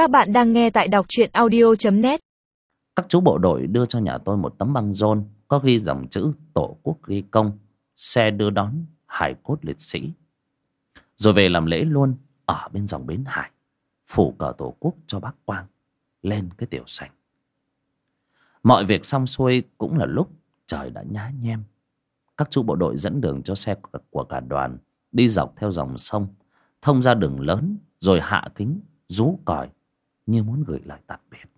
Các bạn đang nghe tại đọc truyện audio.net Các chú bộ đội đưa cho nhà tôi một tấm băng rôn có ghi dòng chữ Tổ quốc ghi công, xe đưa đón, hải cốt liệt sĩ. Rồi về làm lễ luôn ở bên dòng bến hải, phủ cờ Tổ quốc cho bác Quang lên cái tiểu sảnh. Mọi việc xong xuôi cũng là lúc trời đã nhá nhem. Các chú bộ đội dẫn đường cho xe của cả đoàn đi dọc theo dòng sông, thông ra đường lớn rồi hạ kính, rú còi như muốn gửi lời tạm biệt.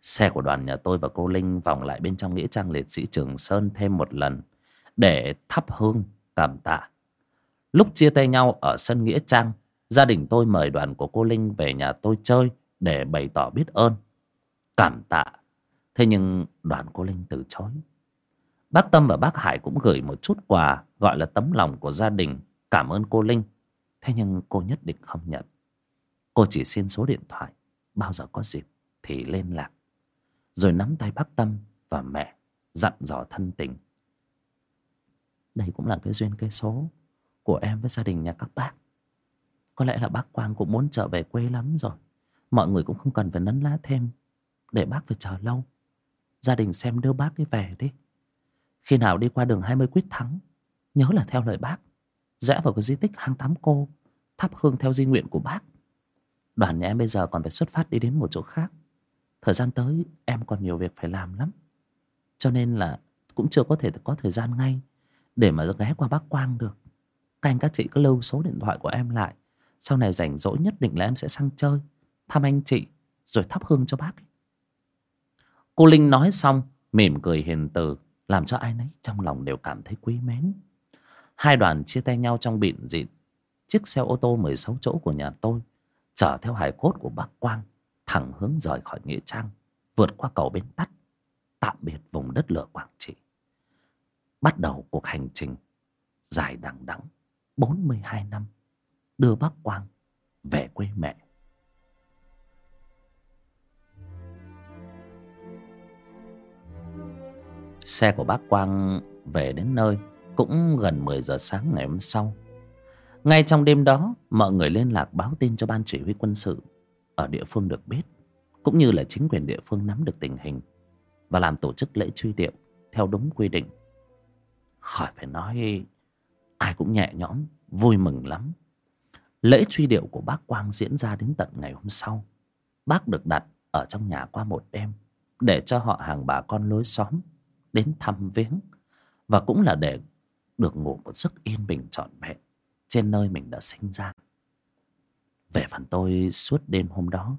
Xe của đoàn nhà tôi và cô Linh vòng lại bên trong nghĩa trang liệt sĩ Trường Sơn thêm một lần để thắp hương cảm tạ. Lúc chia tay nhau ở sân nghĩa trang, gia đình tôi mời đoàn của cô Linh về nhà tôi chơi để bày tỏ biết ơn, cảm tạ. Thế nhưng đoàn cô Linh từ chối. Bác Tâm và bác Hải cũng gửi một chút quà gọi là tấm lòng của gia đình cảm ơn cô Linh. Thế nhưng cô nhất định không nhận. Cô chỉ xin số điện thoại. Bao giờ có dịp thì liên lạc. Rồi nắm tay bác Tâm và mẹ, Dặn dò thân tình. Đây cũng là cái duyên cái số Của em với gia đình nhà các bác. Có lẽ là bác Quang cũng muốn trở về quê lắm rồi. Mọi người cũng không cần phải nấn lá thêm. Để bác phải chờ lâu. Gia đình xem đưa bác ấy về đi. Khi nào đi qua đường 20 quyết thắng, Nhớ là theo lời bác. Rẽ vào cái di tích hang tám cô, Thắp hương theo di nguyện của bác. Đoàn nhà em bây giờ còn phải xuất phát đi đến một chỗ khác. Thời gian tới, em còn nhiều việc phải làm lắm. Cho nên là cũng chưa có thể có thời gian ngay Để mà ghé qua bác Quang được. Các anh các chị cứ lưu số điện thoại của em lại. Sau này rảnh rỗi nhất định là em sẽ sang chơi, Thăm anh chị, Rồi thắp hương cho bác Cô Linh nói xong, Mỉm cười hiền từ, Làm cho ai nấy trong lòng đều cảm thấy quý mến. Hai đoàn chia tay nhau trong bịn dịn. Chiếc xe ô tô 16 chỗ của nhà tôi chở theo hài cốt của bác Quang, thẳng hướng rời khỏi nghĩa trang, vượt qua cầu bến tắt, tạm biệt vùng đất lửa Quảng Trị. Bắt đầu cuộc hành trình dài đằng đẵng 42 năm, đưa bác Quang về quê mẹ. Xe của bác Quang về đến nơi cũng gần 10 giờ sáng ngày hôm sau ngay trong đêm đó, mọi người liên lạc báo tin cho ban chỉ huy quân sự ở địa phương được biết, cũng như là chính quyền địa phương nắm được tình hình và làm tổ chức lễ truy điệu theo đúng quy định. Khỏi phải nói, ai cũng nhẹ nhõm, vui mừng lắm. Lễ truy điệu của bác Quang diễn ra đến tận ngày hôm sau. Bác được đặt ở trong nhà qua một đêm để cho họ hàng bà con lối xóm đến thăm viếng và cũng là để được ngủ một giấc yên bình trọn vẹn trên nơi mình đã sinh ra. Về phần tôi, suốt đêm hôm đó,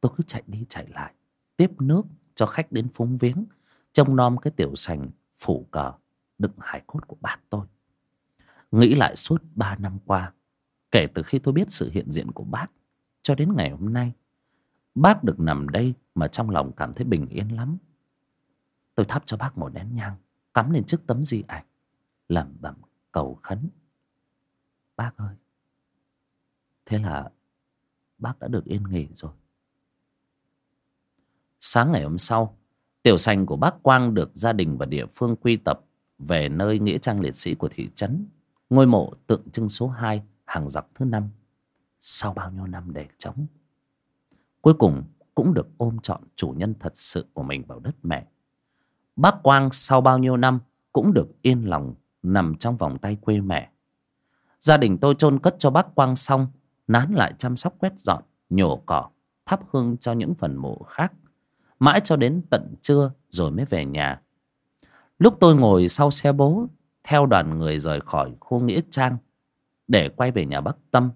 tôi cứ chạy đi chạy lại, tiếp nước cho khách đến phúng viếng, trông nom cái tiểu sành phủ cờ đựng hải cốt của bác tôi. Nghĩ lại suốt ba năm qua, kể từ khi tôi biết sự hiện diện của bác, cho đến ngày hôm nay, bác được nằm đây mà trong lòng cảm thấy bình yên lắm. Tôi thắp cho bác một nén nhang, cắm lên trước tấm di ảnh, lẩm bẩm cầu khấn. Bác ơi. Thế là bác đã được yên nghỉ rồi. Sáng ngày hôm sau, Tiểu sành của bác Quang được gia đình và địa phương quy tập Về nơi Nghĩa trang liệt sĩ của thị trấn, Ngôi mộ tượng trưng số 2 Hàng dọc thứ năm. Sau bao nhiêu năm để trống, Cuối cùng cũng được ôm trọn chủ nhân thật sự của mình vào đất mẹ. Bác Quang sau bao nhiêu năm Cũng được yên lòng Nằm trong vòng tay quê mẹ. Gia đình tôi chôn cất cho bác Quang xong, Nán lại chăm sóc quét dọn, Nhổ cỏ, Thắp hương cho những phần mộ khác. Mãi cho đến tận trưa Rồi mới về nhà. Lúc tôi ngồi sau xe bố, Theo đoàn người rời khỏi khu nghĩa trang Để quay về nhà bắc Tâm,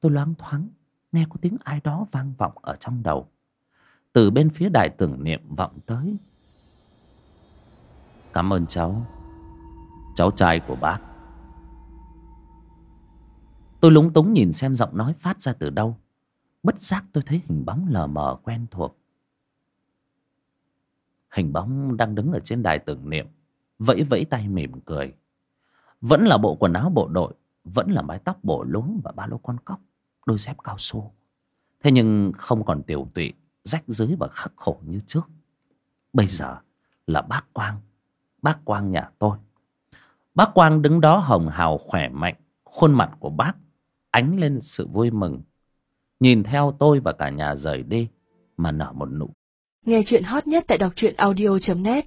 Tôi loáng thoáng Nghe có tiếng ai đó vang vọng ở trong đầu. Từ bên phía đài tưởng niệm vọng tới. Cảm ơn cháu Cháu trai của bác. Tôi lúng túng nhìn xem giọng nói phát ra từ đâu. Bất giác tôi thấy hình bóng lờ mờ quen thuộc. Hình bóng đang đứng ở trên đài tưởng niệm. Vẫy vẫy tay mỉm cười. Vẫn là bộ quần áo bộ đội. Vẫn là mái tóc bổ lúng và ba lô con cóc. Đôi dép cao su. Thế nhưng không còn tiểu tụy, rách dưới và khắc khổ như trước. Bây giờ là bác Quang. Bác Quang nhà tôi. Bác Quang đứng đó hồng hào khỏe mạnh. Khuôn mặt của bác ánh lên sự vui mừng. Nhìn theo tôi và cả nhà rời đi, mà nở một nụ Nghe chuyện hot nhất tại đọc truyện audio.net